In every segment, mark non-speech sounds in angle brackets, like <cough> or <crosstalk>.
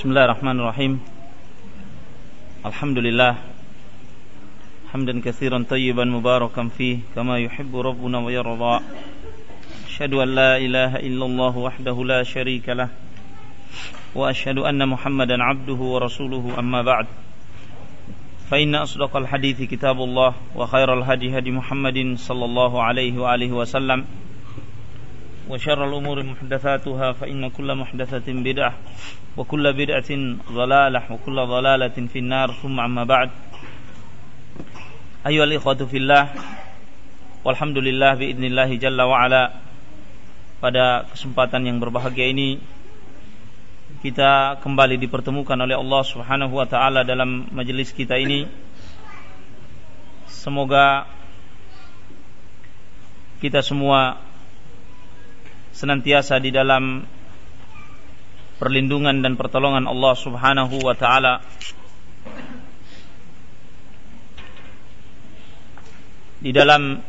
بسم الله الرحمن الرحيم الحمد لله حمدا كثيرا طيبا مباركا فيه كما يحب ربنا ويرضى أشهد أن لا إله إلا الله وحده لا شريك له وأشهد أن محمدا عبده ورسوله أما بعد فإن أصدق الحديث كتاب الله وخير الهدي هدي محمد صلى الله عليه وآله وسلم وشر الأمور محدثاتها فإن كل محدثة بدعة وكل بدعة ضلالة وكل ضلالة في النار ثم أما بعد أيها الإخوة في الله والحمد لله بإذن الله جل وعلا pada kesempatan yang berbahagia ini kita kembali dipertemukan oleh Allah Subhanahu wa taala dalam majelis kita ini. Semoga kita semua senantiasa di dalam perlindungan dan pertolongan Allah Subhanahu wa taala. Di dalam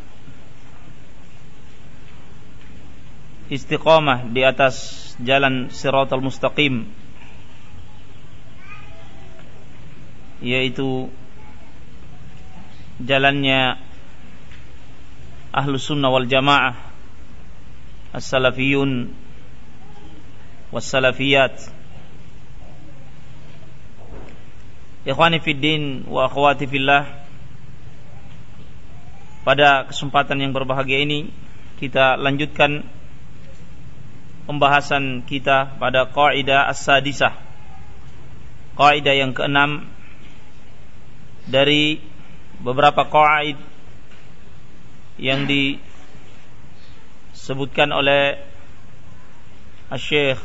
istiqamah di atas jalan siratal mustaqim yaitu jalannya ahlu sunnah wal jamaah as-salafiyun salafiyat ikhwani fid din wa akhwati fillah pada kesempatan yang berbahagia ini kita lanjutkan pembahasan kita pada kaidah as-sadisah. Kaidah yang keenam dari beberapa kaid yang disebutkan oleh Syekh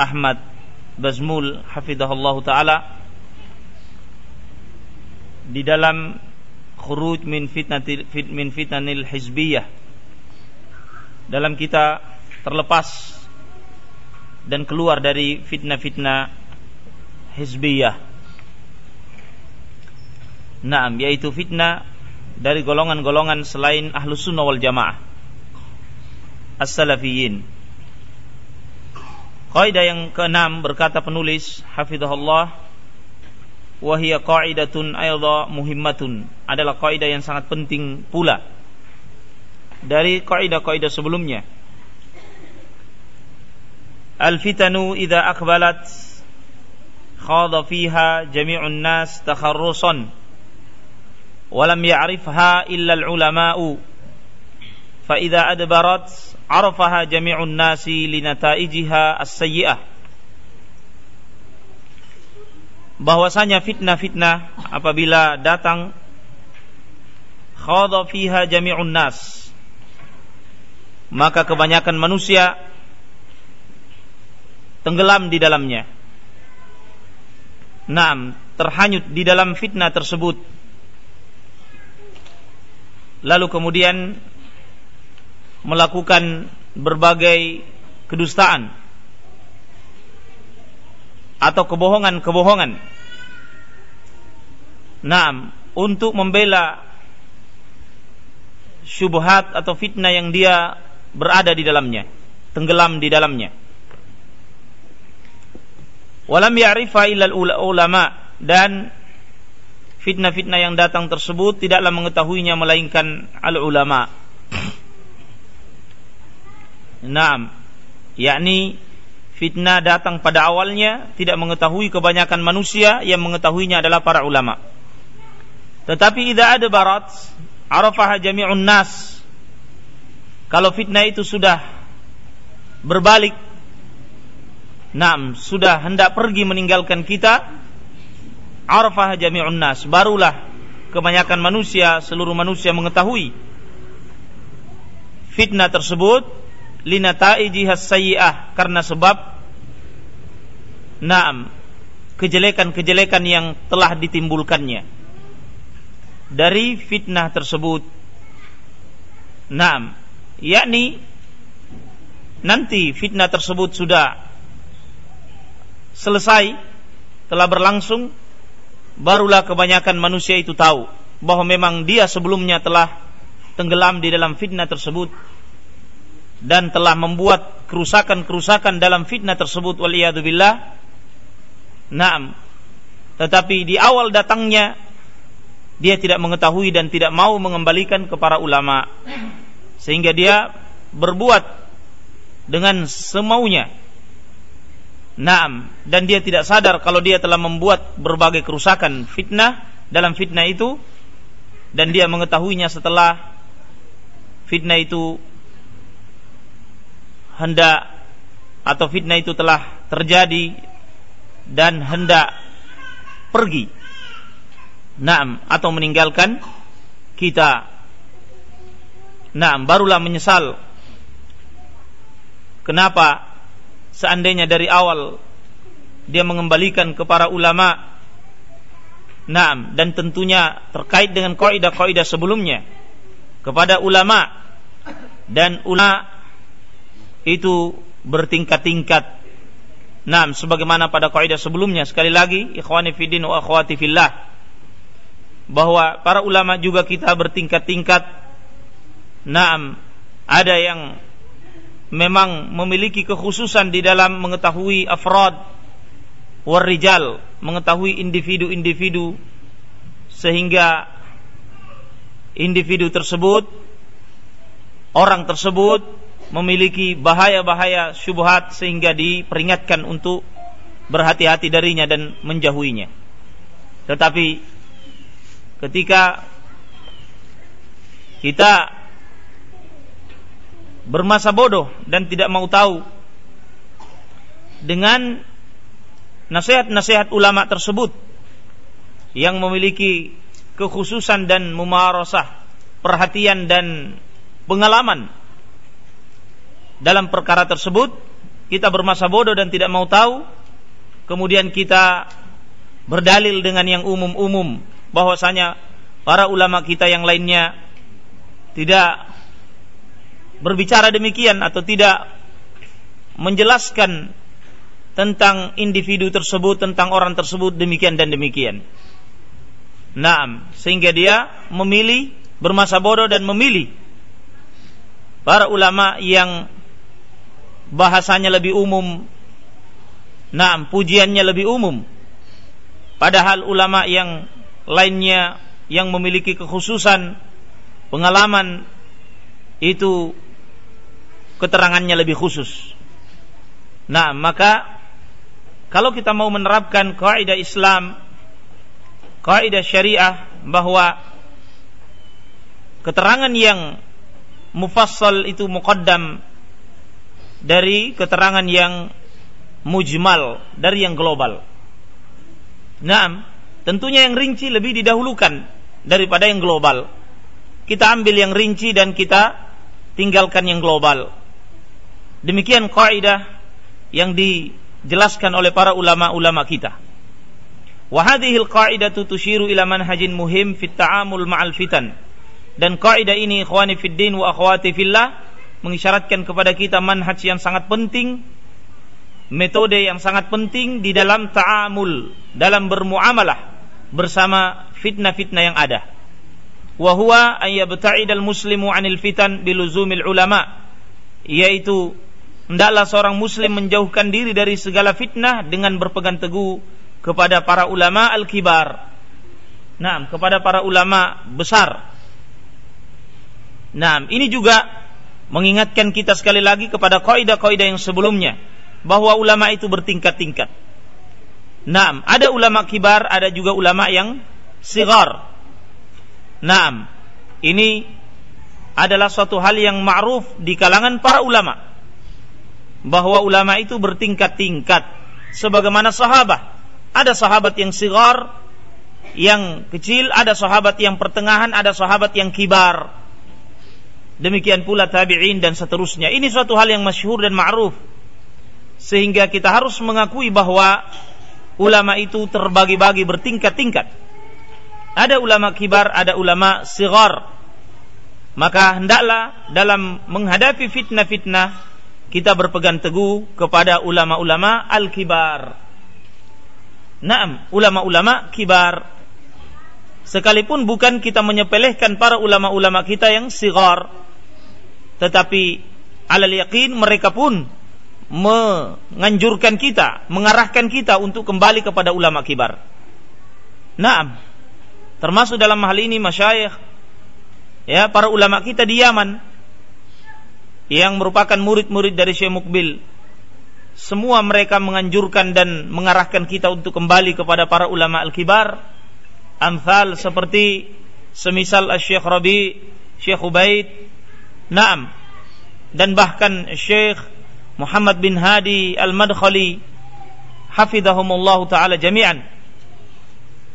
Ahmad Bazmul hafizahullah taala di dalam khuruj min fitnatil min fitnanil hizbiyah dalam kita terlepas dan keluar dari fitnah-fitnah hizbiyah. Naam, yaitu fitnah dari golongan-golongan selain ahlu sunnah wal jamaah. As-salafiyin. Kaidah yang keenam berkata penulis hafizahullah wa hiya qaidatun aidha muhimmatun adalah kaidah yang sangat penting pula dari kaidah-kaidah sebelumnya. Al-fitanu idza akbalat khada fiha jami'un nas takharrusan wa lam ya'rifha illa al-ulama'u fa idza adbarat arafaha jami'un nasi linataijiha as-sayyi'ah bahwasanya fitnah-fitnah apabila datang khadha fiha jami'un nas. Maka kebanyakan manusia tenggelam di dalamnya. Naam terhanyut di dalam fitnah tersebut. Lalu kemudian melakukan berbagai kedustaan atau kebohongan-kebohongan. Naam, untuk membela syubhat atau fitnah yang dia berada di dalamnya, tenggelam di dalamnya walam ya'rifa illal ulama dan fitnah-fitnah yang datang tersebut tidaklah mengetahuinya melainkan al ulama. Naam, yakni fitnah datang pada awalnya tidak mengetahui kebanyakan manusia yang mengetahuinya adalah para ulama. Tetapi idza ada barat arafaha jami'un nas. Kalau fitnah itu sudah berbalik Naam, sudah hendak pergi meninggalkan kita, arafah jami'un nas, barulah kebanyakan manusia, seluruh manusia mengetahui fitnah tersebut linataiji sayyi'ah karena sebab naam kejelekan-kejelekan yang telah ditimbulkannya dari fitnah tersebut. Naam, yakni nanti fitnah tersebut sudah selesai telah berlangsung barulah kebanyakan manusia itu tahu bahwa memang dia sebelumnya telah tenggelam di dalam fitnah tersebut dan telah membuat kerusakan-kerusakan dalam fitnah tersebut waliyadzubillah Naam. Tetapi di awal datangnya dia tidak mengetahui dan tidak mau mengembalikan ke para ulama sehingga dia berbuat dengan semaunya. Naam, dan dia tidak sadar kalau dia telah membuat berbagai kerusakan fitnah dalam fitnah itu dan dia mengetahuinya setelah fitnah itu hendak atau fitnah itu telah terjadi dan hendak pergi. Naam, atau meninggalkan kita. Naam, barulah menyesal. Kenapa seandainya dari awal dia mengembalikan ke para ulama Naam dan tentunya terkait dengan kaidah-kaidah sebelumnya kepada ulama dan ulama itu bertingkat-tingkat. Naam sebagaimana pada kaidah sebelumnya sekali lagi ikhwani wa akhwati fillah bahwa para ulama juga kita bertingkat-tingkat. Naam ada yang memang memiliki kekhususan di dalam mengetahui afrad warijal, mengetahui individu-individu sehingga individu tersebut orang tersebut memiliki bahaya-bahaya syubhat sehingga diperingatkan untuk berhati-hati darinya dan menjauhinya. Tetapi ketika kita bermasa bodoh dan tidak mau tahu dengan nasihat-nasihat ulama tersebut yang memiliki kekhususan dan mumarasah, perhatian dan pengalaman dalam perkara tersebut, kita bermasa bodoh dan tidak mau tahu, kemudian kita berdalil dengan yang umum-umum bahwasanya para ulama kita yang lainnya tidak berbicara demikian atau tidak menjelaskan tentang individu tersebut, tentang orang tersebut demikian dan demikian. Naam, sehingga dia memilih bermasa bodoh dan memilih para ulama yang bahasanya lebih umum. Naam, pujiannya lebih umum. Padahal ulama yang lainnya yang memiliki kekhususan pengalaman itu keterangannya lebih khusus. Nah, maka kalau kita mau menerapkan kaidah Islam, kaidah syariah bahwa keterangan yang mufassal itu muqaddam dari keterangan yang mujmal, dari yang global. Nah, tentunya yang rinci lebih didahulukan daripada yang global. Kita ambil yang rinci dan kita tinggalkan yang global. Demikian kaidah yang dijelaskan oleh para ulama-ulama kita. Wa hadhihi al-qa'idatu tushiru ila manhajin muhim fit ta'amul ma'al fitan. Dan kaidah ini ikhwani fid din wa akhwati fillah mengisyaratkan kepada kita manhaj yang sangat penting, metode yang sangat penting di dalam ta'amul, dalam bermuamalah bersama fitnah-fitnah yang ada. Wa huwa an yabta'idal muslimu 'anil fitan biluzumil ulama, yaitu hendaklah seorang muslim menjauhkan diri dari segala fitnah dengan berpegang teguh kepada para ulama al-kibar. Nah, kepada para ulama besar. Nah, ini juga mengingatkan kita sekali lagi kepada kaidah-kaidah yang sebelumnya bahwa ulama itu bertingkat-tingkat. Nah, ada ulama kibar, ada juga ulama yang sigar. Nah, ini adalah suatu hal yang ma'ruf di kalangan para ulama bahwa ulama itu bertingkat-tingkat sebagaimana sahabat. Ada sahabat yang sigar, yang kecil, ada sahabat yang pertengahan, ada sahabat yang kibar. Demikian pula tabi'in dan seterusnya. Ini suatu hal yang masyhur dan ma'ruf. Sehingga kita harus mengakui bahwa ulama itu terbagi-bagi bertingkat-tingkat. Ada ulama kibar, ada ulama sigar. Maka hendaklah dalam menghadapi fitnah-fitnah kita berpegang teguh kepada ulama-ulama al-kibar. Naam, ulama-ulama kibar. Sekalipun bukan kita menyepelehkan para ulama-ulama kita yang sigar, tetapi alal yakin mereka pun menganjurkan kita, mengarahkan kita untuk kembali kepada ulama kibar. Naam. Termasuk dalam hal ini masyayikh ya para ulama kita di Yaman yang merupakan murid-murid dari Syekh Mukbil. Semua mereka menganjurkan dan mengarahkan kita untuk kembali kepada para ulama al-kibar. Amthal seperti semisal Syekh Rabi, Syekh Ubaid, Naam. Dan bahkan Syekh Muhammad bin Hadi Al-Madkhali hafizahumullah taala jami'an.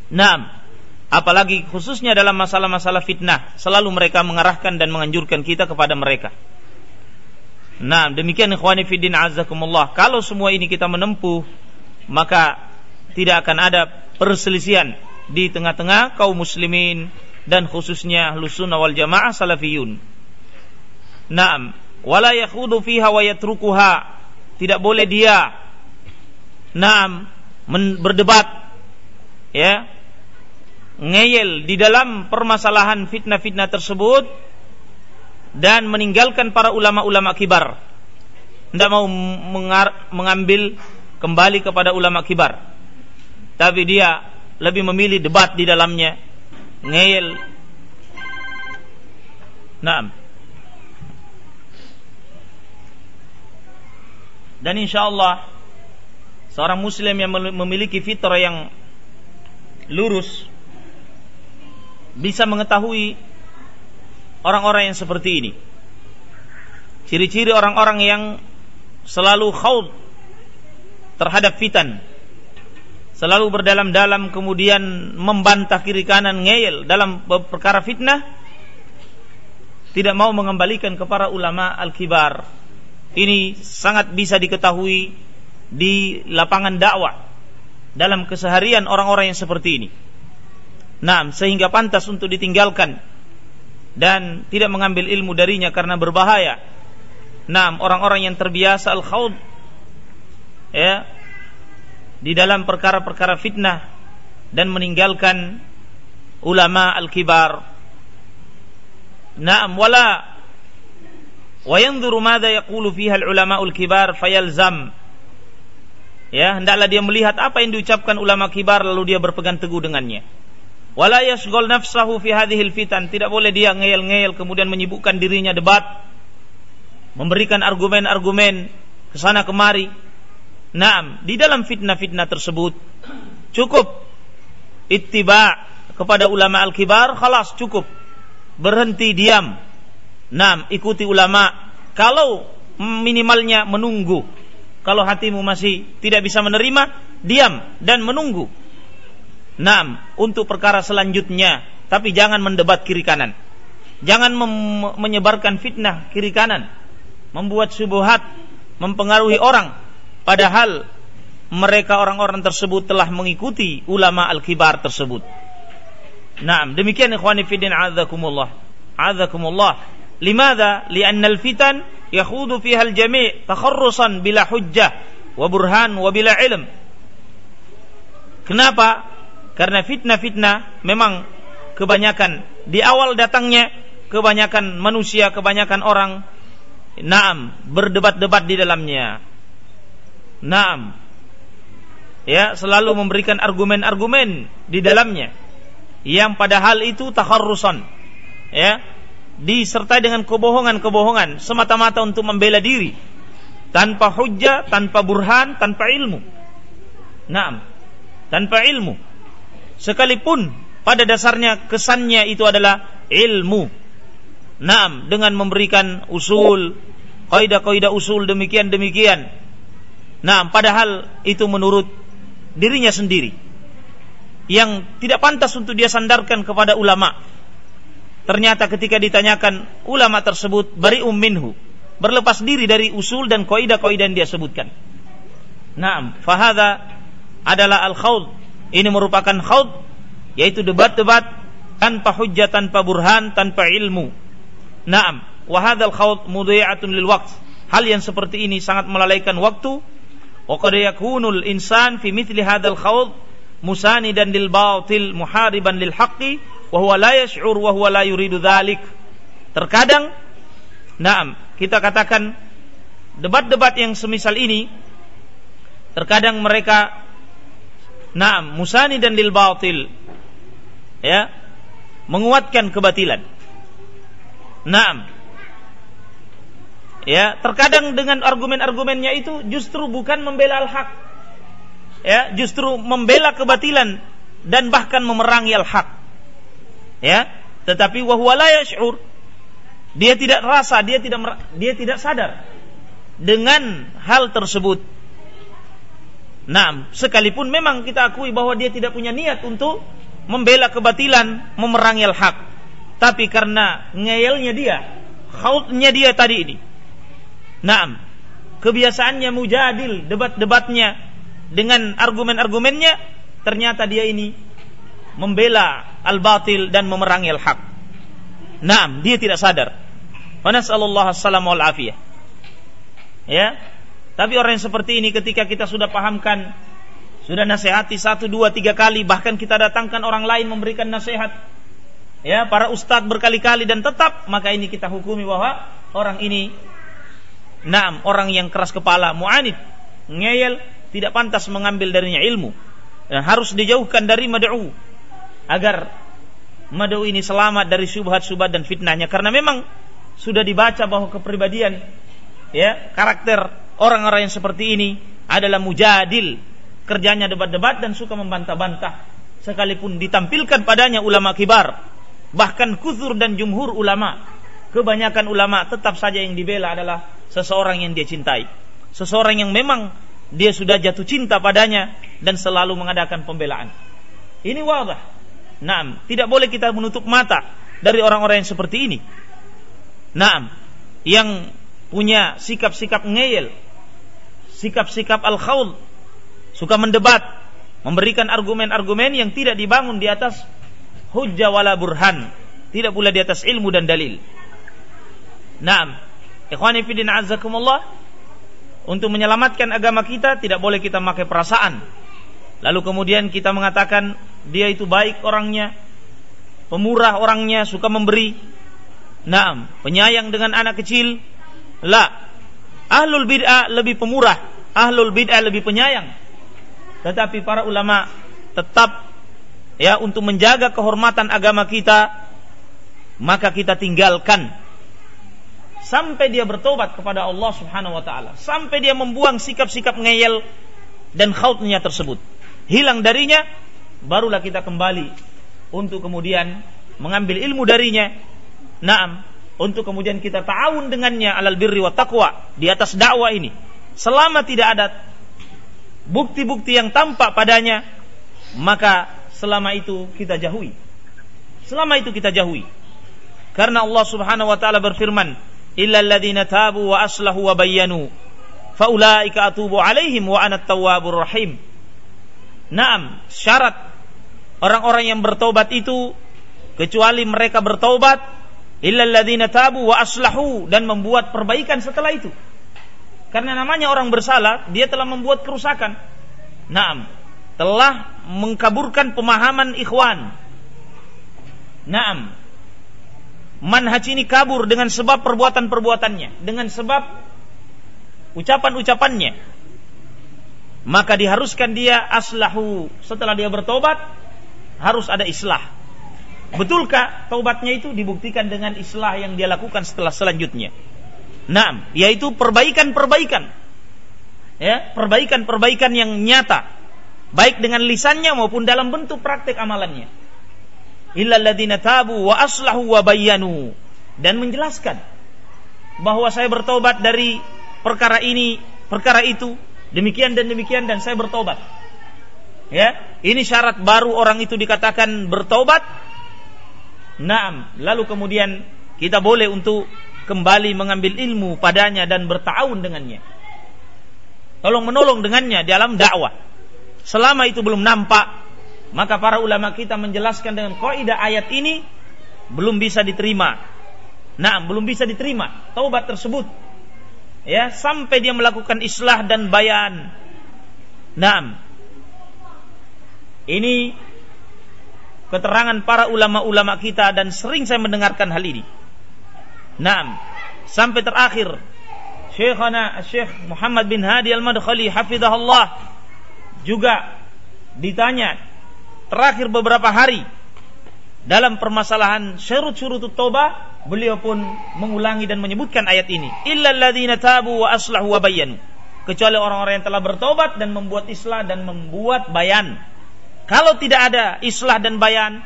Naam. Apalagi khususnya dalam masalah-masalah fitnah, selalu mereka mengarahkan dan menganjurkan kita kepada mereka. Nah, demikian ikhwani fiddin azakumullah. Kalau semua ini kita menempuh, maka tidak akan ada perselisihan di tengah-tengah kaum muslimin dan khususnya lusunah wal jamaah salafiyun. Naam, wala yakhudu fiha wa yatrukuha. Tidak boleh dia naam berdebat ya ngeyel di dalam permasalahan fitnah-fitnah tersebut dan meninggalkan para ulama-ulama kibar. Tidak mau mengambil kembali kepada ulama kibar. Tapi dia lebih memilih debat di dalamnya. Ngeyel. Naam Dan insya Allah seorang muslim yang memiliki fitrah yang lurus bisa mengetahui orang-orang yang seperti ini. Ciri-ciri orang-orang yang selalu khaud terhadap fitan. Selalu berdalam-dalam kemudian membantah kiri kanan ngeyel dalam perkara fitnah. Tidak mau mengembalikan kepada ulama al-kibar ini sangat bisa diketahui di lapangan dakwah dalam keseharian orang-orang yang seperti ini. Nah, sehingga pantas untuk ditinggalkan dan tidak mengambil ilmu darinya karena berbahaya. Nah, orang-orang yang terbiasa al-khawd ya di dalam perkara-perkara fitnah dan meninggalkan ulama al-kibar. Naam wala wa yanzuru madza yaqulu fiha al-ulama'ul kibar fayalzam. Ya hendaklah dia melihat apa yang diucapkan ulama kibar lalu dia berpegang teguh dengannya. Wala yashghal nafsahu fi hadhil fitan tidak boleh dia ngeyel-ngeyel kemudian menyibukkan dirinya debat memberikan argumen-argumen ke sana kemari. Naam, di dalam fitnah-fitnah tersebut cukup ittiba kepada ulama al-kibar khalas cukup. Berhenti diam Nah, ikuti ulama. Kalau minimalnya menunggu. Kalau hatimu masih tidak bisa menerima, diam dan menunggu. Nah, untuk perkara selanjutnya, tapi jangan mendebat kiri kanan. Jangan menyebarkan fitnah kiri kanan, membuat subuhat, mempengaruhi orang. Padahal mereka orang-orang tersebut telah mengikuti ulama al-kibar tersebut. Nah, demikian ikhwani fiddin azakumullah. Azakumullah. Limada? Lianna al-fitan yakhudu fiha al-jami' takharrusan bila hujjah wa burhan ilm. Kenapa? Karena fitnah-fitnah memang kebanyakan di awal datangnya kebanyakan manusia, kebanyakan orang naam berdebat-debat di dalamnya. Naam. Ya, selalu memberikan argumen-argumen di dalamnya yang padahal itu takharrusan. Ya, disertai dengan kebohongan-kebohongan semata-mata untuk membela diri tanpa hujah, tanpa burhan, tanpa ilmu. Naam. Tanpa ilmu. Sekalipun pada dasarnya kesannya itu adalah ilmu. Naam, dengan memberikan usul, kaidah-kaidah usul demikian demikian. Naam, padahal itu menurut dirinya sendiri. Yang tidak pantas untuk dia sandarkan kepada ulama Ternyata ketika ditanyakan ulama tersebut bari minhu, berlepas diri dari usul dan kaidah-kaidah yang dia sebutkan. Naam, fahada adalah al-khawd. Ini merupakan khawd yaitu debat-debat tanpa hujjah, tanpa burhan, tanpa ilmu. Naam, wa hadzal khawd mudhi'atun lil waqt. Hal yang seperti ini sangat melalaikan waktu. Wa yakunul insan fi mithli hadzal khawd musanidan lil batil muhariban lil haqqi wa huwa la yash'ur wa la yuridu dhalik. Terkadang Naam, kita katakan debat-debat yang semisal ini terkadang mereka nah musani dan lil batil ya menguatkan kebatilan. Naam. Ya, terkadang dengan argumen-argumennya itu justru bukan membela al-haq. Ya, justru membela kebatilan dan bahkan memerangi al-haq. Ya, tetapi wahwa la yash'ur. Dia tidak rasa, dia tidak dia tidak sadar dengan hal tersebut. Nah, sekalipun memang kita akui bahwa dia tidak punya niat untuk membela kebatilan, memerangi al-haq. Tapi karena ngeyelnya dia, khautnya dia tadi ini. Naam, kebiasaannya mujadil, debat-debatnya dengan argumen-argumennya, ternyata dia ini membela al-batil dan memerangi al-haq. Naam, dia tidak sadar. Wa nas'alullah assalamu wal afiyah. Ya. Tapi orang yang seperti ini ketika kita sudah pahamkan sudah nasihati satu, dua, tiga kali, bahkan kita datangkan orang lain memberikan nasihat. Ya, para ustadz berkali-kali dan tetap maka ini kita hukumi bahwa orang ini Naam, orang yang keras kepala, mu'anid, ngeyel, tidak pantas mengambil darinya ilmu. Dan harus dijauhkan dari mad'u agar mad'u ini selamat dari syubhat-syubhat dan fitnahnya. Karena memang sudah dibaca bahwa kepribadian ya, karakter orang-orang yang seperti ini adalah mujadil, kerjanya debat-debat dan suka membantah-bantah. Sekalipun ditampilkan padanya ulama kibar bahkan kuzur dan jumhur ulama. Kebanyakan ulama tetap saja yang dibela adalah seseorang yang dia cintai. Seseorang yang memang dia sudah jatuh cinta padanya dan selalu mengadakan pembelaan. Ini wadah Naam, tidak boleh kita menutup mata dari orang-orang yang seperti ini. Naam, yang punya sikap-sikap ngeyel, sikap-sikap al-khawd, suka mendebat, memberikan argumen-argumen yang tidak dibangun di atas hujjah wala burhan, tidak pula di atas ilmu dan dalil. Naam. Ikhwani fillah azakumullah, untuk menyelamatkan agama kita tidak boleh kita pakai perasaan. Lalu kemudian kita mengatakan dia itu baik orangnya, pemurah orangnya, suka memberi. Naam, penyayang dengan anak kecil. La. Ahlul bid'ah lebih pemurah, ahlul bid'ah lebih penyayang tetapi para ulama tetap ya untuk menjaga kehormatan agama kita maka kita tinggalkan sampai dia bertobat kepada Allah Subhanahu wa taala, sampai dia membuang sikap-sikap ngeyel dan khautnya tersebut. Hilang darinya barulah kita kembali untuk kemudian mengambil ilmu darinya. Naam, untuk kemudian kita ta'awun dengannya alal birri wa taqwa di atas dakwah ini. Selama tidak ada bukti-bukti yang tampak padanya, maka selama itu kita jauhi. Selama itu kita jauhi. Karena Allah Subhanahu wa taala berfirman, "Illa alladziina tabu wa aslahu wa bayyanu, faulaika atubu 'alaihim wa ana tawwabur rahim." Naam, syarat orang-orang yang bertobat itu kecuali mereka bertobat illa alladziina tabu wa aslahu dan membuat perbaikan setelah itu. Karena namanya orang bersalah, dia telah membuat kerusakan. Naam, telah mengkaburkan pemahaman ikhwan. Naam. Manhaj ini kabur dengan sebab perbuatan-perbuatannya, dengan sebab ucapan-ucapannya. Maka diharuskan dia aslahu. Setelah dia bertobat, harus ada islah. Betulkah taubatnya itu dibuktikan dengan islah yang dia lakukan setelah selanjutnya? Nah, yaitu perbaikan-perbaikan. Ya, perbaikan-perbaikan yang nyata, baik dengan lisannya maupun dalam bentuk praktek amalannya. Illal tabu wa aslahu wa bayyanu dan menjelaskan bahwa saya bertobat dari perkara ini, perkara itu, demikian dan demikian dan saya bertobat. Ya, ini syarat baru orang itu dikatakan bertobat. Naam, lalu kemudian kita boleh untuk kembali mengambil ilmu padanya dan bertahun dengannya. Tolong menolong dengannya dalam dakwah. Selama itu belum nampak, maka para ulama kita menjelaskan dengan kaidah ayat ini belum bisa diterima. Nah, belum bisa diterima taubat tersebut. Ya, sampai dia melakukan islah dan bayan. Nah, ini keterangan para ulama-ulama kita dan sering saya mendengarkan hal ini. Naam, sampai terakhir Syekhana Syekh Muhammad bin Hadi Al-Madkhali hafizahullah juga ditanya terakhir beberapa hari dalam permasalahan syurut-syurut taubah beliau pun mengulangi dan menyebutkan ayat ini. Illal ladzina tabu wa aslahu wa bayyanu. Kecuali orang-orang yang telah bertobat dan membuat islah dan membuat bayan kalau tidak ada islah dan bayan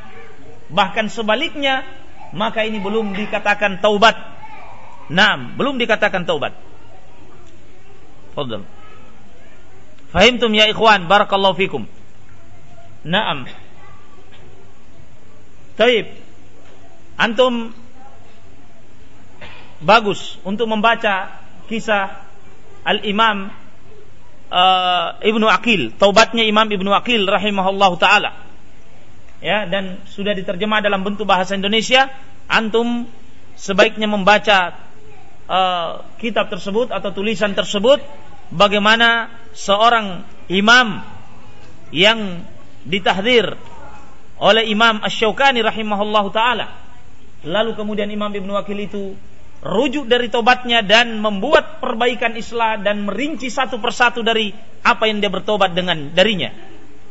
bahkan sebaliknya maka ini belum dikatakan taubat Naam, belum dikatakan taubat. Fadal. Fahimtum ya ikhwan, barakallahu fikum. Naam. Taib. Antum bagus untuk membaca kisah Al-Imam uh, Ibnu Aqil, taubatnya Imam Ibnu Aqil rahimahullahu taala. Ya, dan sudah diterjemah dalam bentuk bahasa Indonesia, antum sebaiknya membaca uh, kitab tersebut atau tulisan tersebut. Bagaimana seorang imam yang ditahdir oleh Imam Ash-Shawqani rahimahullah taala. Lalu kemudian Imam Ibnu Wakil itu rujuk dari tobatnya dan membuat perbaikan Islam dan merinci satu persatu dari apa yang dia bertobat dengan darinya.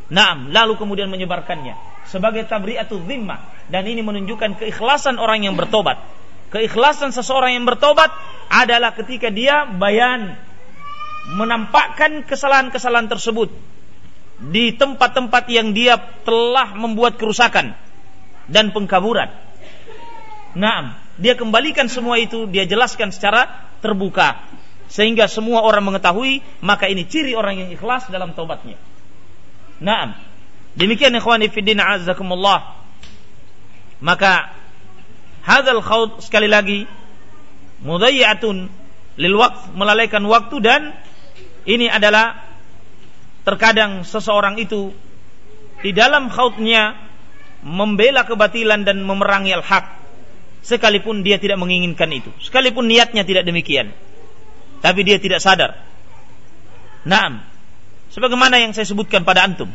Naam, lalu kemudian menyebarkannya sebagai tabri'atul zimmah dan ini menunjukkan keikhlasan orang yang bertobat Keikhlasan seseorang yang bertobat adalah ketika dia bayan menampakkan kesalahan-kesalahan tersebut di tempat-tempat yang dia telah membuat kerusakan dan pengkaburan. Nah, dia kembalikan semua itu, dia jelaskan secara terbuka sehingga semua orang mengetahui, maka ini ciri orang yang ikhlas dalam taubatnya. Nah, demikian ikhwani fillah azakumullah. Maka Hadal khawd sekali lagi mudayyatun lil waqt melalaikan waktu dan ini adalah terkadang seseorang itu di dalam khawdnya membela kebatilan dan memerangi al-haq sekalipun dia tidak menginginkan itu. Sekalipun niatnya tidak demikian. Tapi dia tidak sadar. Naam. Sebagaimana yang saya sebutkan pada antum.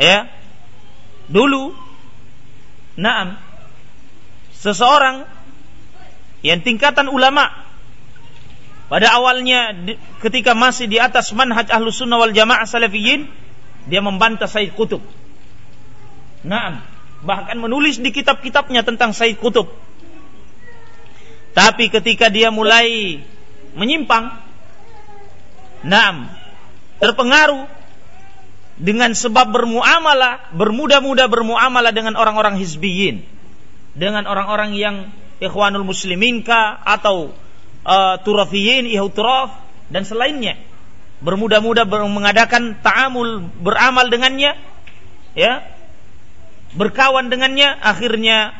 Ya. Dulu Naam seseorang yang tingkatan ulama pada awalnya ketika masih di atas manhaj ahlus sunnah wal jamaah salafiyin dia membantah Said Kutub. Naam, bahkan menulis di kitab-kitabnya tentang Said Kutub. Tapi ketika dia mulai menyimpang, naam, terpengaruh dengan sebab bermuamalah, bermudah-mudah bermuamalah dengan orang-orang hizbiyin. Dengan orang-orang yang ikhwanul muslimin ka atau uh, turafiyin ihutraf dan selainnya. Bermudah-mudah mengadakan ta'amul beramal dengannya ya berkawan dengannya akhirnya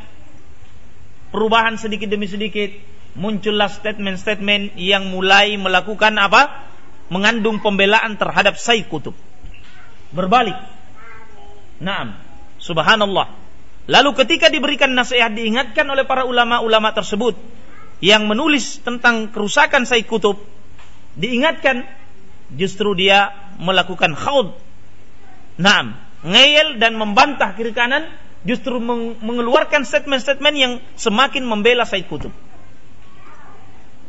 perubahan sedikit demi sedikit muncullah statement-statement yang mulai melakukan apa? Mengandung pembelaan terhadap Said Kutub berbalik. Naam. Subhanallah. Lalu ketika diberikan nasihat diingatkan oleh para ulama-ulama tersebut yang menulis tentang kerusakan Said Kutub, diingatkan justru dia melakukan khaud. Naam, ngeyel dan membantah kiri kanan justru mengeluarkan statement-statement yang semakin membela Said Kutub.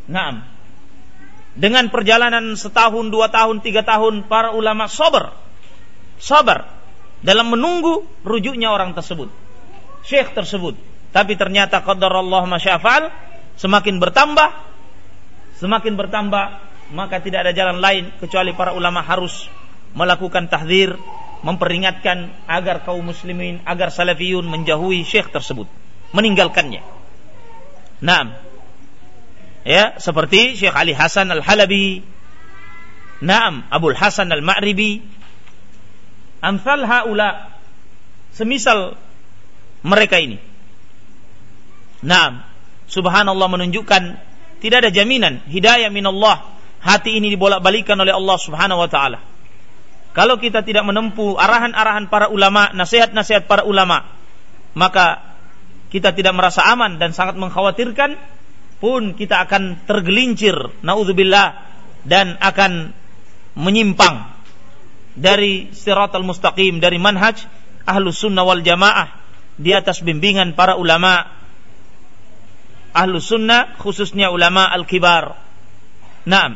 Naam. Dengan perjalanan setahun, dua tahun, tiga tahun, para ulama sabar. Sabar dalam menunggu rujuknya orang tersebut syekh tersebut. Tapi ternyata qadarullah masyafal semakin bertambah semakin bertambah maka tidak ada jalan lain kecuali para ulama harus melakukan tahdir memperingatkan agar kaum muslimin agar salafiyun menjauhi syekh tersebut meninggalkannya. Naam. Ya, seperti Syekh Ali Hasan Al-Halabi, Naam, Abdul Hasan Al-Ma'ribi, amsal haula semisal mereka ini. Nah, subhanallah menunjukkan tidak ada jaminan hidayah minallah. Hati ini dibolak-balikan oleh Allah Subhanahu wa taala. Kalau kita tidak menempuh arahan-arahan para ulama, nasihat-nasihat para ulama, maka kita tidak merasa aman dan sangat mengkhawatirkan pun kita akan tergelincir naudzubillah dan akan menyimpang dari siratal mustaqim dari manhaj ahlus sunnah wal jamaah di atas bimbingan para ulama ahlu sunnah khususnya ulama al-kibar Naam.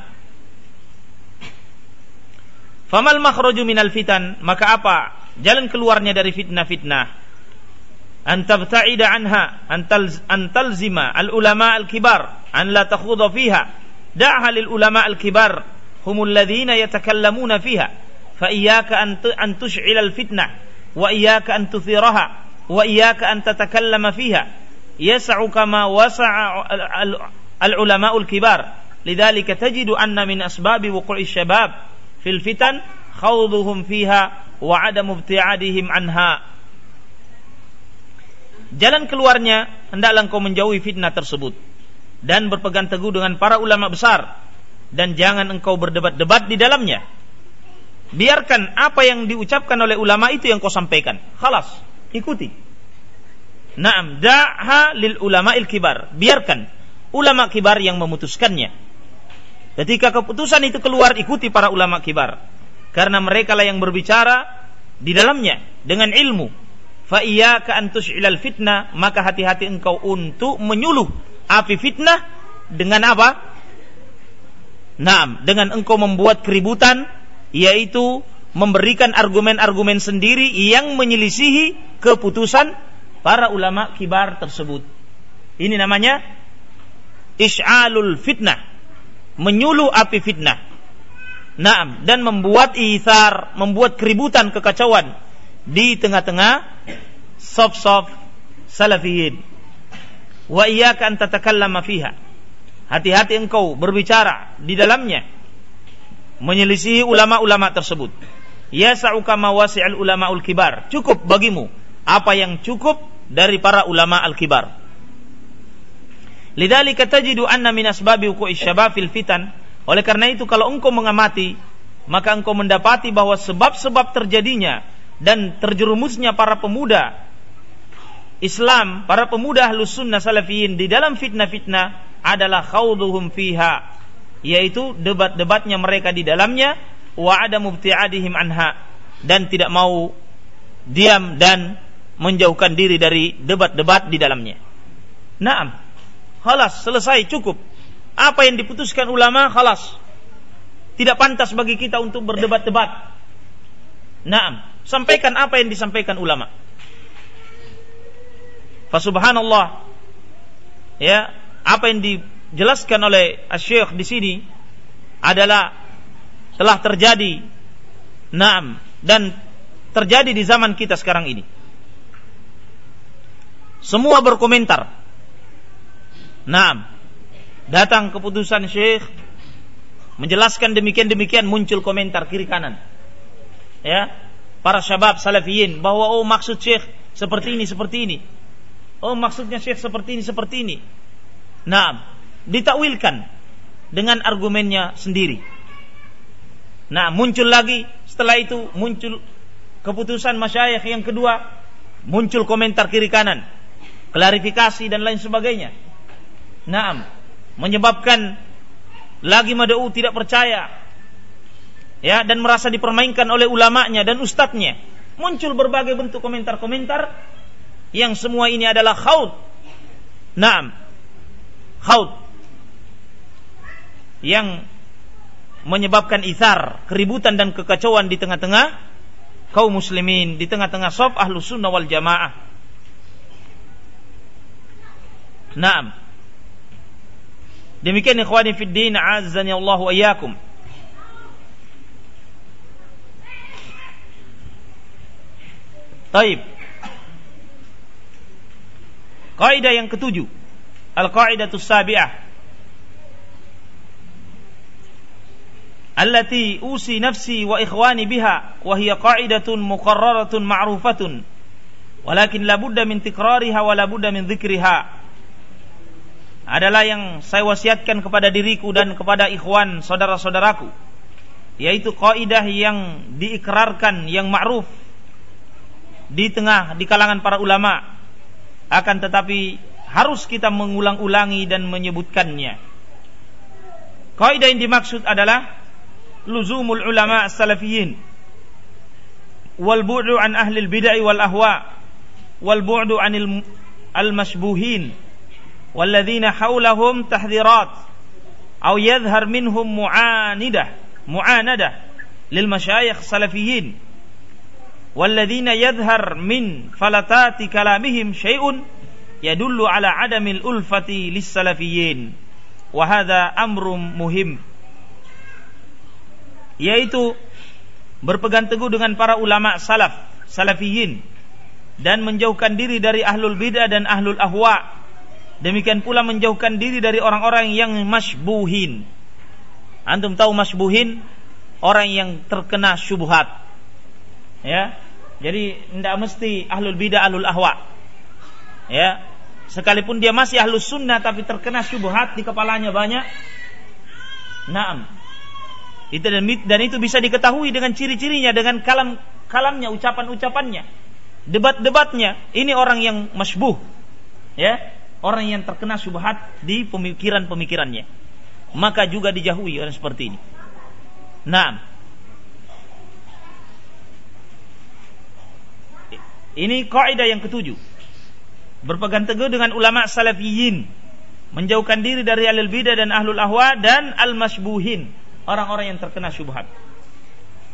Famal makhraju minal fitan, maka apa jalan keluarnya dari fitnah-fitnah? An tabta'ida anha, an talzima al ulama al kibar, an la takhudha fiha. Da'ha lil ulama al kibar, humul ladzina yatakallamuna fiha. Fa iyyaka an tush'ila al fitnah wa iyyaka an tuthiraha wa iyyaka an tatakallama fiha. Yas'u kama wasa'a al ulama al kibar. Lidzalika tajidu anna min asbabi wuqu'i syabab fil fitan khawduhum fiha wa adamu ibtiadihim anha. Jalan keluarnya hendaklah engkau menjauhi fitnah tersebut dan berpegang teguh dengan para ulama besar dan jangan engkau berdebat-debat di dalamnya. Biarkan apa yang diucapkan oleh ulama itu yang kau sampaikan. Khalas, ikuti. Naam, da'ha lil ulama il kibar. Biarkan ulama kibar yang memutuskannya. Ketika keputusan itu keluar ikuti para ulama kibar. Karena mereka lah yang berbicara di dalamnya dengan ilmu. Fa iyyaka an tush'ilal fitnah, maka hati-hati engkau untuk menyuluh api fitnah dengan apa? Naam, dengan engkau membuat keributan yaitu memberikan argumen-argumen sendiri yang menyelisihi keputusan para ulama kibar tersebut. Ini namanya is'alul fitnah menyuluh api fitnah. Naam, dan membuat ithar, membuat keributan, kekacauan di tengah-tengah sof-sof salafiyin. Wa iyyaka an tatakallama fiha. Hati-hati engkau berbicara di dalamnya menyelisihi ulama-ulama tersebut. Ya sa'uka ma wasi'al ul kibar. Cukup bagimu apa yang cukup dari para ulama al-kibar. Lidzalika tajidu anna min asbabi wuqu'i syabab fil fitan. Oleh karena itu kalau engkau mengamati, maka engkau mendapati bahwa sebab-sebab terjadinya dan terjerumusnya para pemuda Islam, para pemuda ahlus sunnah salafiyin di dalam fitnah-fitnah adalah khawduhum fiha yaitu debat-debatnya mereka di dalamnya wa ada mubti'adihim anha dan tidak mau diam dan menjauhkan diri dari debat-debat di dalamnya. Naam, Halas, selesai, cukup. Apa yang diputuskan ulama, halas. Tidak pantas bagi kita untuk berdebat-debat. Naam, sampaikan apa yang disampaikan ulama. Fasubhanallah. Ya, apa yang dijelaskan oleh Syekh di sini adalah telah terjadi naam dan terjadi di zaman kita sekarang ini. Semua berkomentar Nah, datang keputusan Syekh menjelaskan demikian-demikian muncul komentar kiri kanan. Ya, para syabab salafiyin bahwa oh maksud Syekh seperti ini seperti ini. Oh maksudnya Syekh seperti ini seperti ini. Nah, ditakwilkan dengan argumennya sendiri. Nah, muncul lagi setelah itu muncul keputusan masyayikh yang kedua, muncul komentar kiri kanan, klarifikasi dan lain sebagainya. Naam, menyebabkan lagi mad'u tidak percaya. Ya, dan merasa dipermainkan oleh ulamanya dan ustadznya. Muncul berbagai bentuk komentar-komentar yang semua ini adalah khaut. Naam. Khaut. Yang menyebabkan ithar, keributan dan kekacauan di tengah-tengah kaum muslimin, di tengah-tengah sof ahlu sunnah wal jamaah. Naam. Demikian ikhwani fid din azzani Allah wa iyyakum. Taib. Kaidah yang ketujuh. Al-qaidatus sabi'ah. Biha wa hiya qa'idatun muqarraratun ma'rufatun. Walakin la budda min tikrariha wa la budda min dhikriha adalah yang saya wasiatkan kepada diriku dan kepada ikhwan saudara-saudaraku yaitu kaidah yang diikrarkan yang ma'ruf di tengah di kalangan para ulama. Akan tetapi harus kita mengulang-ulangi dan menyebutkannya. Kaidah yang dimaksud adalah luzumul ulama salafiyin wal bu'du an ahli bid'ah wal ahwa wal bu'du anil al mashbuhin walladzina haulahum تحذيرات أو yadhhar minhum mu'anidah mu'anadah lil masyayikh salafiyyin walladzina yadhhar min falatati kalamihim syai'un yadullu ala adamil ulfati lis salafiyyin wa yaitu berpegang teguh dengan para ulama salaf salafiyin. Dan menjauhkan diri dari ahlul bidah dan ahlul ahwa demikian pula menjauhkan diri dari orang-orang yang masbuhin antum tahu masbuhin orang yang terkena syubhat. Ya. Jadi tidak mesti ahlul bidah ahlul ahwa. Ya. Sekalipun dia masih ahlus sunnah tapi terkena syubhat di kepalanya banyak. Naam. Itu dan, dan itu bisa diketahui dengan ciri-cirinya dengan kalam kalamnya ucapan-ucapannya. Debat-debatnya. Ini orang yang masbuh ya orang yang terkena syubhat di pemikiran-pemikirannya. Maka juga dijauhi orang seperti ini. Nah ini kaidah yang ketujuh. Berpegang teguh dengan ulama salafiyin. Menjauhkan diri dari alil bidah dan ahlul ahwa dan al masbuhin orang-orang yang terkena syubhat.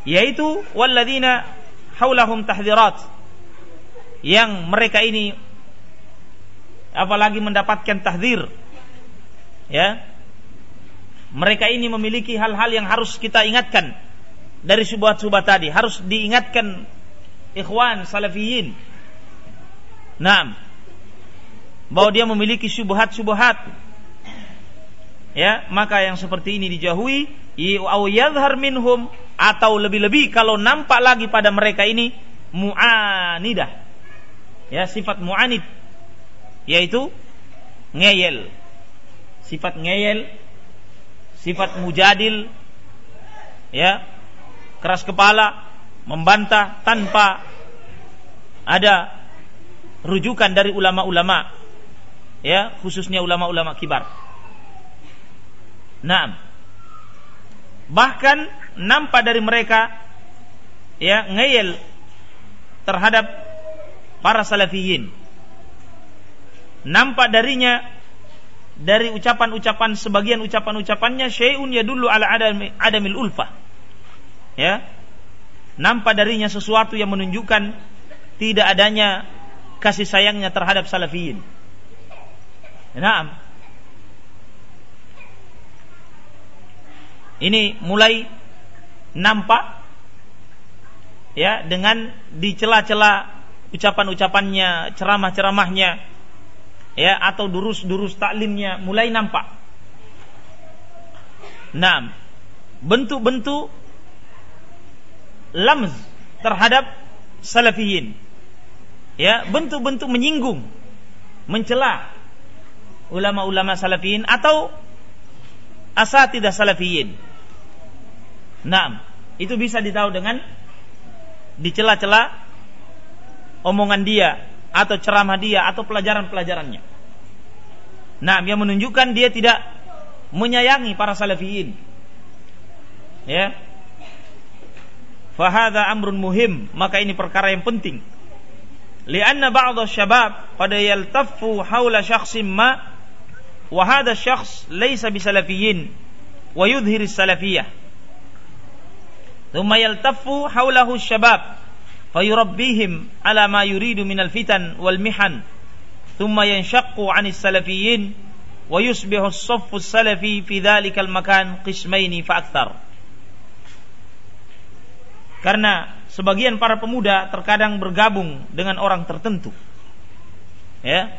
Yaitu walladzina haulahum tahdzirat yang mereka ini apalagi mendapatkan tahdir. Ya. Mereka ini memiliki hal-hal yang harus kita ingatkan dari subhat-subhat tadi. Harus diingatkan ikhwan salafiyin. Nah bahwa dia memiliki subhat-subhat ya maka yang seperti ini dijauhi au minhum atau lebih-lebih kalau nampak lagi pada mereka ini mu'anidah. Ya sifat mu'anid yaitu ngeyel sifat ngeyel sifat mujadil ya keras kepala membantah tanpa ada rujukan dari ulama-ulama ya khususnya ulama-ulama kibar. Nah, bahkan nampak dari mereka ya ngeyel terhadap para salafiyin. Nampak darinya dari ucapan-ucapan sebagian ucapan-ucapannya syai'un yadullu ala adami, adamil ulfah. Ya. Nampak darinya sesuatu yang menunjukkan tidak adanya kasih sayangnya terhadap salafiyin. Nah, ini mulai nampak ya dengan dicela-cela ucapan-ucapannya, ceramah-ceramahnya, ya atau durus-durus taklimnya mulai nampak. Nah, bentuk-bentuk lamz terhadap salafiyin. Ya, bentuk-bentuk menyinggung, mencela ulama-ulama salafiyin atau asatidah salafiyin. Nah, itu bisa ditahu dengan dicela-cela omongan dia atau ceramah dia atau pelajaran-pelajarannya. Nah, yang menunjukkan dia tidak menyayangi para salafiyin. Ya. Fahada amrun muhim, maka ini perkara yang penting. Lianna ba'dha syabab pada yaltaffu haula syakhsin ma wa hadha syakhs laysa bisalafiyin wa yudhhir salafiyah. Thumma yaltaffu haulahu syabab fayurabbihim ala ma yuridu minal fitan wal mihan thumma yanshaqqu 'anis salafiyyin wa yusbihu as-saffu salafi fi dhalikal makan qismaini fa akthar karena sebagian para pemuda terkadang bergabung dengan orang tertentu. Ya.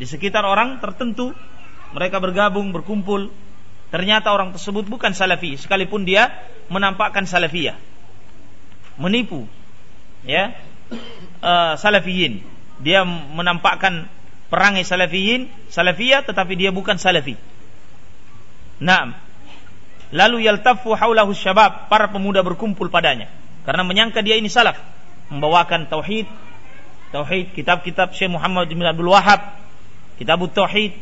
Di sekitar orang tertentu mereka bergabung berkumpul. Ternyata orang tersebut bukan salafi sekalipun dia menampakkan salafiyah. Menipu ya uh, salafiyin. Dia menampakkan perangai salafiyin, salafiyah tetapi dia bukan salafi. Nah, lalu yaltafu haulahu syabab, para pemuda berkumpul padanya karena menyangka dia ini salaf, membawakan tauhid, tauhid kitab-kitab Syekh Muhammad bin Abdul Wahab, kitab tauhid,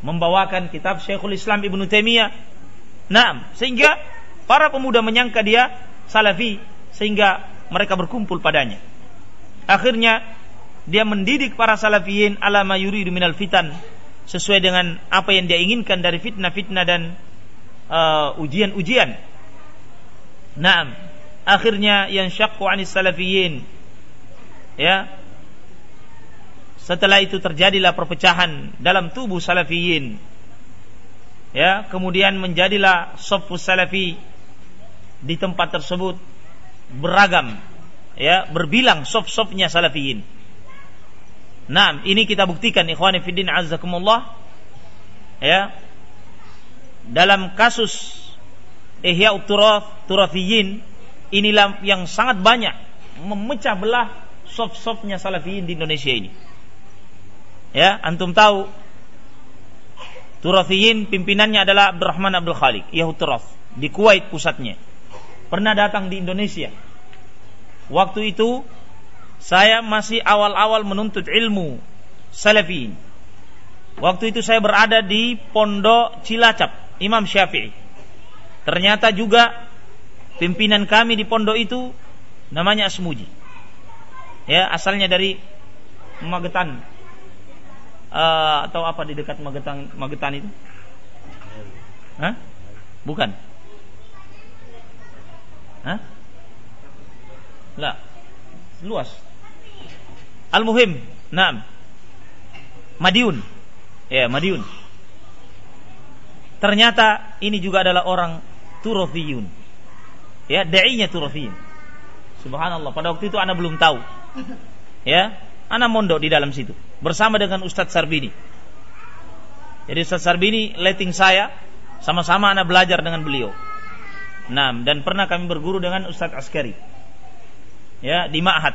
membawakan kitab Syekhul Islam Ibnu Taimiyah. Nah, sehingga para pemuda menyangka dia salafi sehingga mereka berkumpul padanya. Akhirnya dia mendidik para salafiyin ala ma yuridu minal fitan sesuai dengan apa yang dia inginkan dari fitnah-fitnah dan uh, ujian-ujian. Naam, akhirnya yang syakku anis salafiyin. Ya. Setelah itu terjadilah perpecahan dalam tubuh salafiyin. Ya, kemudian menjadilah sofus salafi di tempat tersebut beragam ya berbilang sof-sofnya salafiyin Nah, ini kita buktikan ikhwani fiddin azzakumullah ya. Dalam kasus Ihya Turath Turathiyin inilah yang sangat banyak memecah belah sof-sofnya salafiyin di Indonesia ini. Ya, antum tahu Turathiyin pimpinannya adalah Abdurrahman Abdul Khalik, Turath di Kuwait pusatnya. Pernah datang di Indonesia. Waktu itu saya masih awal-awal menuntut ilmu salafiyin. Waktu itu saya berada di Pondok Cilacap, Imam Syafi'i. Ternyata juga pimpinan kami di pondok itu namanya Asmuji. Ya, asalnya dari Magetan. Uh, atau apa di dekat Magetan Magetan itu? Hah? Bukan. Hah? Lah. Luas. Al-Muhim, naam. Madiun. Ya, Madiun. Ternyata ini juga adalah orang Turafiyun. Ya, da'inya Turafiyun. Subhanallah, pada waktu itu anak belum tahu. Ya, anak mondok di dalam situ bersama dengan Ustadz Sarbini. Jadi Ustadz Sarbini letting saya sama-sama anak belajar dengan beliau. Nah, dan pernah kami berguru dengan Ustadz Askari. Ya, di Ma'had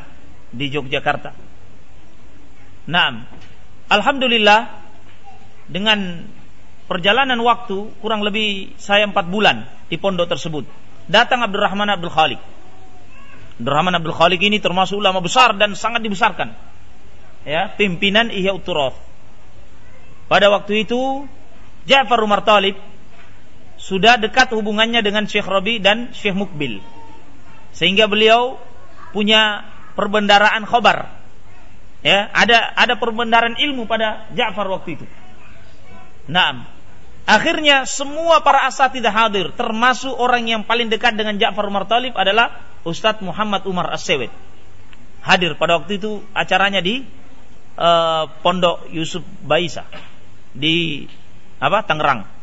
di Yogyakarta. Nah, Alhamdulillah dengan perjalanan waktu kurang lebih saya empat bulan di pondok tersebut. Datang Abdurrahman Abdul Khalik. Abdurrahman Abdul Khalik ini termasuk ulama besar dan sangat dibesarkan. Ya, pimpinan Ihya Uturoth. Pada waktu itu Ja'far Umar Talib sudah dekat hubungannya dengan Syekh Rabi dan Syekh Mukbil. Sehingga beliau punya perbendaraan khobar Ya, ada ada perbendaran ilmu pada Ja'far waktu itu. Nah, akhirnya semua para asatidah hadir, termasuk orang yang paling dekat dengan Ja'far Umar Talib adalah Ustadz Muhammad Umar As-Sewet. Hadir pada waktu itu acaranya di uh, Pondok Yusuf Baisa di apa Tangerang.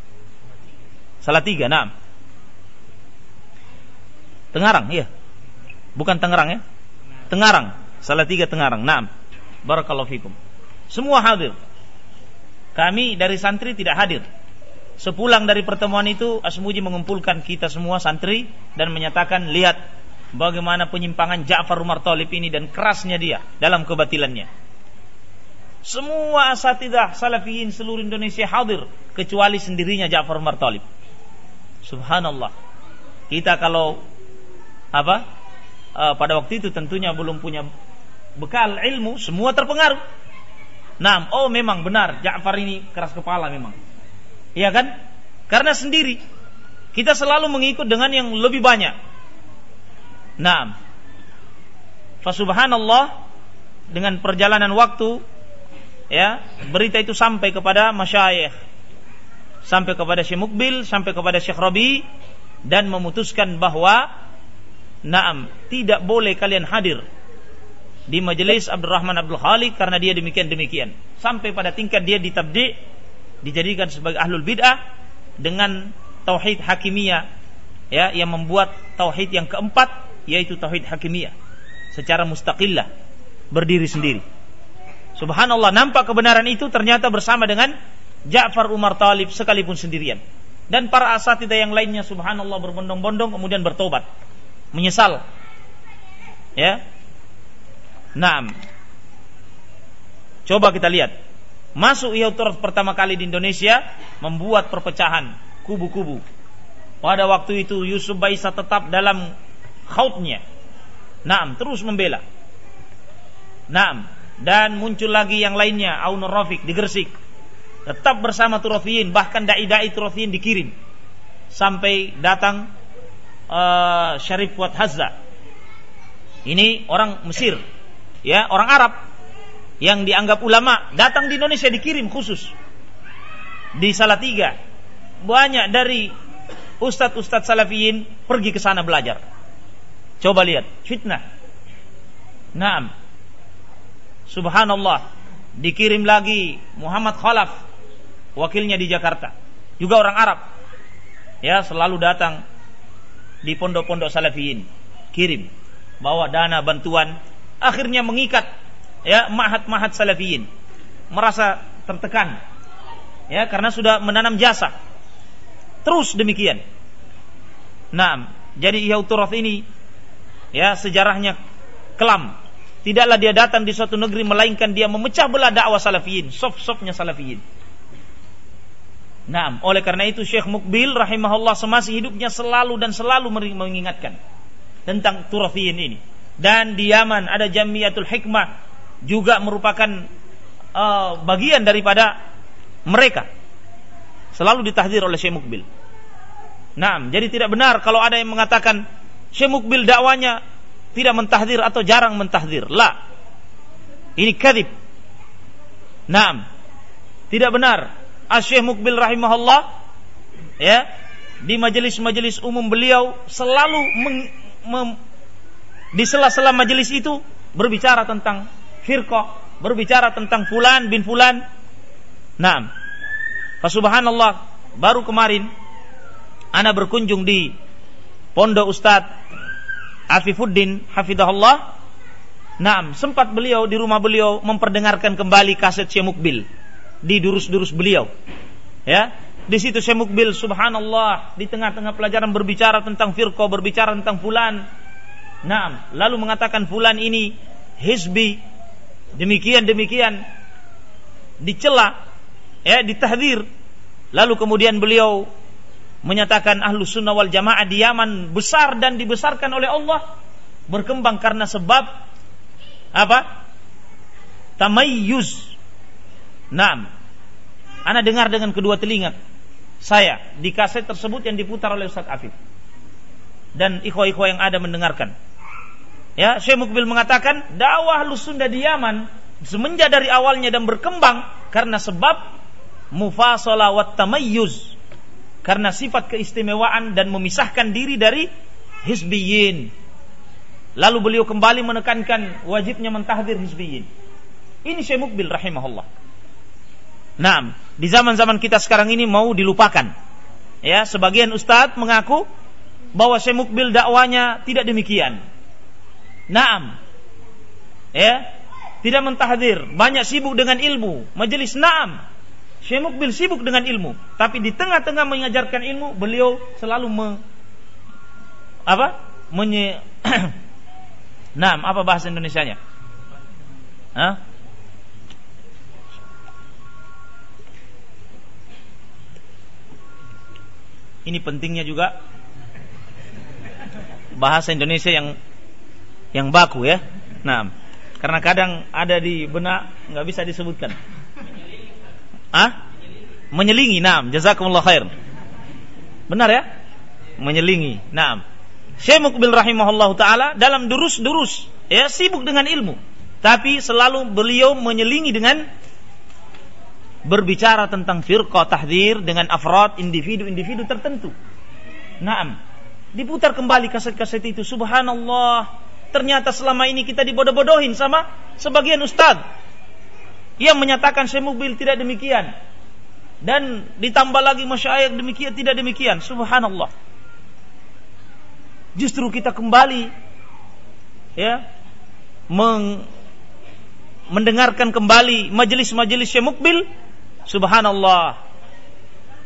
Salah tiga, nah. Tengarang, iya. Bukan Tangerang ya. Tengarang, salah tiga Tengarang. Nah. Barakallahu fikum. Semua hadir. Kami dari santri tidak hadir. Sepulang dari pertemuan itu, Asmuji mengumpulkan kita semua santri dan menyatakan, lihat bagaimana penyimpangan Ja'far Umar Talib ini dan kerasnya dia dalam kebatilannya. Semua asatidah salafiyin seluruh Indonesia hadir kecuali sendirinya Ja'far Umar Talib. Subhanallah. Kita kalau apa? Uh, pada waktu itu tentunya belum punya bekal ilmu semua terpengaruh. Nah, oh memang benar Ja'far ini keras kepala memang. Iya kan? Karena sendiri kita selalu mengikut dengan yang lebih banyak. Nah, Fasubhanallah dengan perjalanan waktu ya berita itu sampai kepada masyayikh sampai kepada Syekh Mukbil sampai kepada Syekh Rabi dan memutuskan bahwa naam tidak boleh kalian hadir di majelis Abdurrahman Abdul Khalik karena dia demikian demikian. Sampai pada tingkat dia ditabdi dijadikan sebagai ahlul bid'ah dengan tauhid hakimiyah ya yang membuat tauhid yang keempat yaitu tauhid hakimiyah secara mustaqillah berdiri sendiri. Subhanallah nampak kebenaran itu ternyata bersama dengan Ja'far Umar Talib sekalipun sendirian dan para asatidah yang lainnya subhanallah berbondong-bondong kemudian bertobat menyesal ya Naam. Coba kita lihat. Masuk Yautur pertama kali di Indonesia membuat perpecahan kubu-kubu. Pada waktu itu Yusuf Baisa tetap dalam khautnya. Naam, terus membela. Naam, dan muncul lagi yang lainnya, Aunur Rafiq di Gresik. Tetap bersama Turafiyin, bahkan dai-dai Turafiyin dikirim. Sampai datang uh, Syarif Fuad Hazza. Ini orang Mesir ya orang Arab yang dianggap ulama datang di Indonesia dikirim khusus di Salatiga banyak dari ustadz-ustadz salafiyin pergi ke sana belajar. Coba lihat, fitnah. Naam. Subhanallah. Dikirim lagi Muhammad Khalaf, wakilnya di Jakarta. Juga orang Arab. Ya, selalu datang di pondok-pondok salafiyin. Kirim. Bawa dana bantuan. Akhirnya mengikat ya mahat-mahat salafiyin. Merasa tertekan. Ya, karena sudah menanam jasa Terus demikian. Nah, jadi Iyauturath ini ya sejarahnya kelam. Tidaklah dia datang di suatu negeri melainkan dia memecah belah dakwah salafiyin, sof-sofnya salafiyin. Nah, oleh karena itu Syekh Mukbil rahimahullah semasa hidupnya selalu dan selalu mengingatkan tentang Turathiyin ini. Dan di Yaman ada Jamiatul Hikmah juga merupakan uh, bagian daripada mereka Selalu ditahdir oleh Syekh Mukbil. Nah, jadi tidak benar kalau ada yang mengatakan Syekh Mukbil dakwanya tidak mentahdir atau jarang mentahdir. La. Ini kadib. Nah, tidak benar. Syekh Mukbil rahimahullah ya di majelis-majelis umum beliau selalu meng, mem, di sela-sela majelis itu berbicara tentang firqah, berbicara tentang fulan bin fulan. Nah, Subhanallah, baru kemarin ana berkunjung di Pondok Ustadz Afifuddin Hafidahullah. Naam, sempat beliau di rumah beliau memperdengarkan kembali kaset Syekh Mukbil di durus-durus beliau. Ya, di situ Syekh Mukbil subhanallah di tengah-tengah pelajaran berbicara tentang firqah, berbicara tentang fulan. Naam, lalu mengatakan fulan ini hizbi. Demikian demikian. Dicela ya ditahdir. Lalu kemudian beliau menyatakan ahlu sunnah wal jamaah di Yaman besar dan dibesarkan oleh Allah. Berkembang karena sebab apa? Tamayyuz Naam Ana dengar dengan kedua telinga saya di kaset tersebut yang diputar oleh Ustaz Afif dan ikhwah-ikhwah yang ada mendengarkan ya Syekh Mukbil mengatakan dakwah Sunda di Yaman semenjak dari awalnya dan berkembang karena sebab mufasalah wa tamayyuz karena sifat keistimewaan dan memisahkan diri dari hizbiyin. Lalu beliau kembali menekankan wajibnya mentahdir hizbiyin. Ini Syekh Mukbil rahimahullah. Nah, di zaman-zaman kita sekarang ini mau dilupakan. Ya, sebagian ustadz mengaku bahwa Syekh Mukbil dakwanya tidak demikian. Naam. Ya, tidak mentahdir, banyak sibuk dengan ilmu, majelis naam. Syekh Mukbil sibuk dengan ilmu, tapi di tengah-tengah mengajarkan ilmu, beliau selalu me, apa? Menye <clears throat> Nah, apa bahasa Indonesianya? Hah? Ini pentingnya juga bahasa Indonesia yang yang baku ya. Nah, karena kadang ada di benak nggak bisa disebutkan. Ah? Menyelingi. Naam. Jazakumullah khair. Benar ya? Menyelingi. Naam. Syekh Mukbil rahimahullah taala dalam durus-durus ya sibuk dengan ilmu, tapi selalu beliau menyelingi dengan berbicara tentang firqah tahdir dengan afrad individu-individu tertentu. Naam. Diputar kembali kaset-kaset itu. Subhanallah. Ternyata selama ini kita dibodoh-bodohin sama sebagian ustadz yang menyatakan Syekh Mukbil tidak demikian dan ditambah lagi masyayikh demikian tidak demikian subhanallah justru kita kembali ya meng, mendengarkan kembali majelis-majelis Syekh Mukbil subhanallah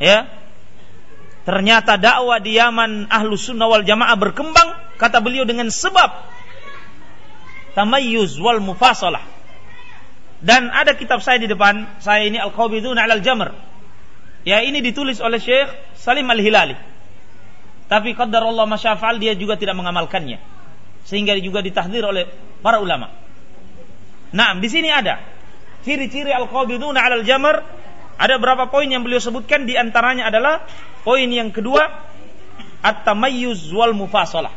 ya ternyata dakwah di Yaman ahlu sunnah wal jamaah berkembang kata beliau dengan sebab tamayyuz wal mufasalah dan ada kitab saya di depan, saya ini Al-Qabidun al Jamr. Ya ini ditulis oleh Syekh Salim Al-Hilali. Tapi Allah masyafal dia juga tidak mengamalkannya. Sehingga juga ditahdir oleh para ulama. Nah, di sini ada ciri-ciri Al-Qabidun al Jamr. Ada berapa poin yang beliau sebutkan di antaranya adalah poin yang kedua at-tamayyuz wal mufasalah.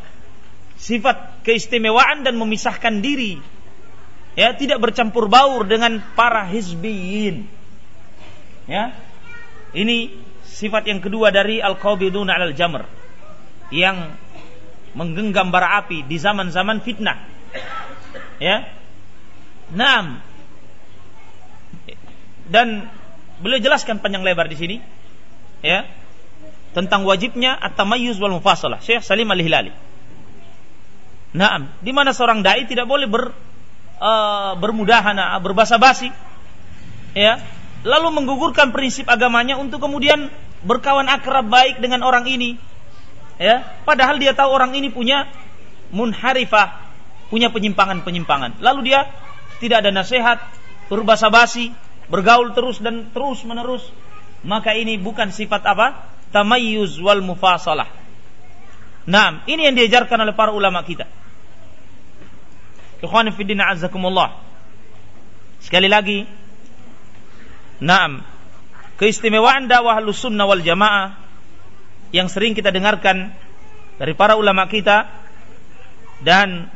Sifat keistimewaan dan memisahkan diri ya tidak bercampur baur dengan para hizbiyin ya Ini sifat yang kedua dari al-qabiduna 'alal jamr yang menggenggam bara api di zaman-zaman fitnah. Ya. Naam. Dan beliau jelaskan panjang lebar di sini. Ya. Tentang wajibnya at-tamayyuz wal mufasalah. Syekh Salim Al-Hilali. Naam, di mana seorang dai tidak boleh ber uh, bermudahana, berbasa basi. Ya. Lalu menggugurkan prinsip agamanya untuk kemudian berkawan akrab baik dengan orang ini, ya padahal dia tahu orang ini punya munharifah punya penyimpangan-penyimpangan lalu dia tidak ada nasihat berbahasa basi bergaul terus dan terus menerus maka ini bukan sifat apa? Tamayyuz wal mufasalah. Nah ini yang diajarkan oleh para ulama kita. Ikhwan fillah azakumullah sekali lagi Naam keistimewaan dakwah sunnah wal jamaah yang sering kita dengarkan dari para ulama kita dan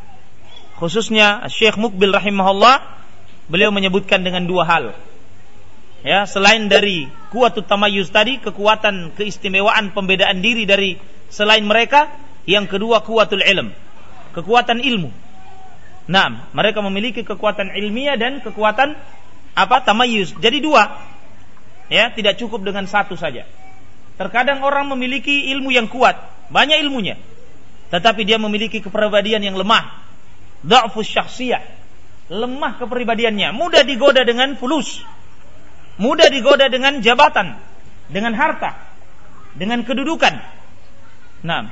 khususnya Syekh Mukbil rahimahullah beliau menyebutkan dengan dua hal ya selain dari kuatut tamayuz tadi kekuatan keistimewaan pembedaan diri dari selain mereka yang kedua kuatul ilm kekuatan ilmu nah mereka memiliki kekuatan ilmiah dan kekuatan apa tamayuz jadi dua ya tidak cukup dengan satu saja Terkadang orang memiliki ilmu yang kuat, banyak ilmunya, tetapi dia memiliki kepribadian yang lemah. Dha'fus syakhsiyah. Lemah kepribadiannya, mudah digoda dengan fulus. Mudah digoda dengan jabatan, dengan harta, dengan kedudukan. Nah,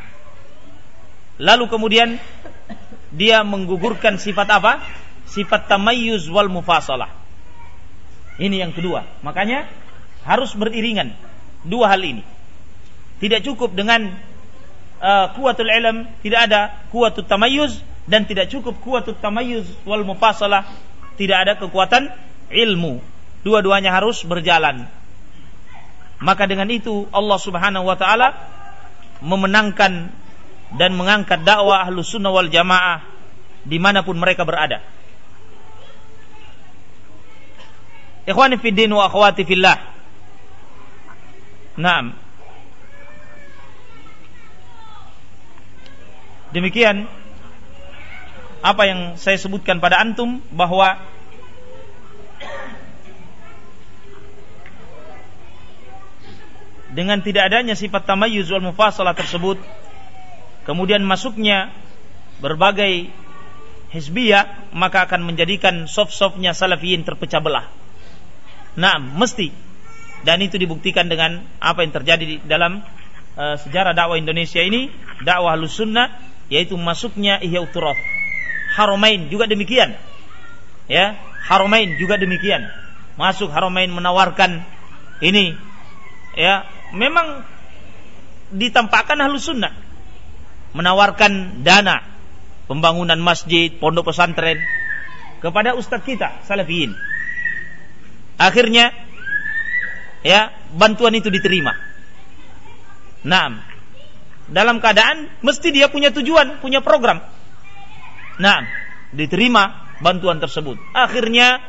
lalu kemudian dia menggugurkan sifat apa? Sifat tamayyuz wal mufasalah. Ini yang kedua. Makanya harus beriringan dua hal ini. Tidak cukup dengan uh, kuatul ilm, tidak ada kuatul tamayuz dan tidak cukup kuatul tamayuz wal mufasalah, tidak ada kekuatan ilmu. Dua-duanya harus berjalan. Maka dengan itu Allah Subhanahu wa taala memenangkan dan mengangkat dakwah ahlu sunnah wal jamaah di mana pun mereka berada. Ikhwani fiddin wa akhwati fillah. Naam. Demikian apa yang saya sebutkan pada antum bahwa dengan tidak adanya sifat tamayyuz wal mufasalah tersebut kemudian masuknya berbagai hizbiyah maka akan menjadikan soft-softnya salafiyin terpecah belah. Nah, mesti. Dan itu dibuktikan dengan apa yang terjadi di dalam uh, sejarah dakwah Indonesia ini dakwah sunnah yaitu masuknya ihya uturaf Haramain juga demikian. Ya Haramain juga demikian. Masuk Haramain menawarkan ini ya memang ditampakkan halus sunnah menawarkan dana pembangunan masjid pondok pesantren kepada ustadz kita salafiyin akhirnya ya bantuan itu diterima. Nah, dalam keadaan mesti dia punya tujuan, punya program. Nah, diterima bantuan tersebut. Akhirnya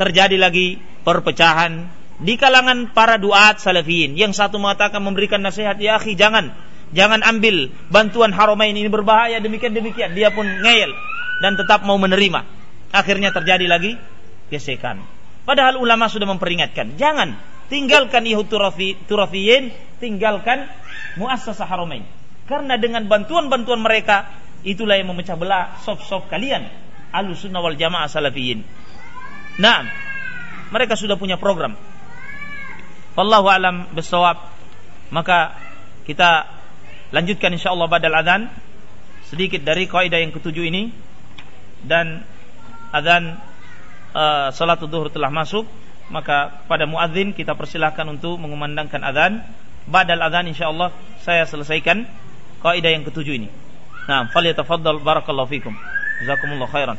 terjadi lagi perpecahan di kalangan para duat salafiyin. Yang satu mengatakan memberikan nasihat, ya akhi jangan, jangan ambil bantuan haromain ini berbahaya demikian demikian. Dia pun ngeyel dan tetap mau menerima. Akhirnya terjadi lagi gesekan. Padahal ulama sudah memperingatkan, jangan tinggalkan Yahud Turafiyin, tinggalkan Muassasah Haramain. Karena dengan bantuan-bantuan mereka, itulah yang memecah belah soft-soft kalian, Ahlussunnah wal Jamaah Salafiyin. Nah, mereka sudah punya program. Wallahu alam bisawab. Maka kita lanjutkan insyaallah badal adzan sedikit dari kaidah yang ketujuh ini dan adzan uh, salat zuhur telah masuk maka pada muadzin kita persilahkan untuk mengumandangkan adzan. Badal adzan insyaallah saya selesaikan kaidah yang ketujuh ini. Nah, falyatafaddal barakallahu fikum. Jazakumullah khairan.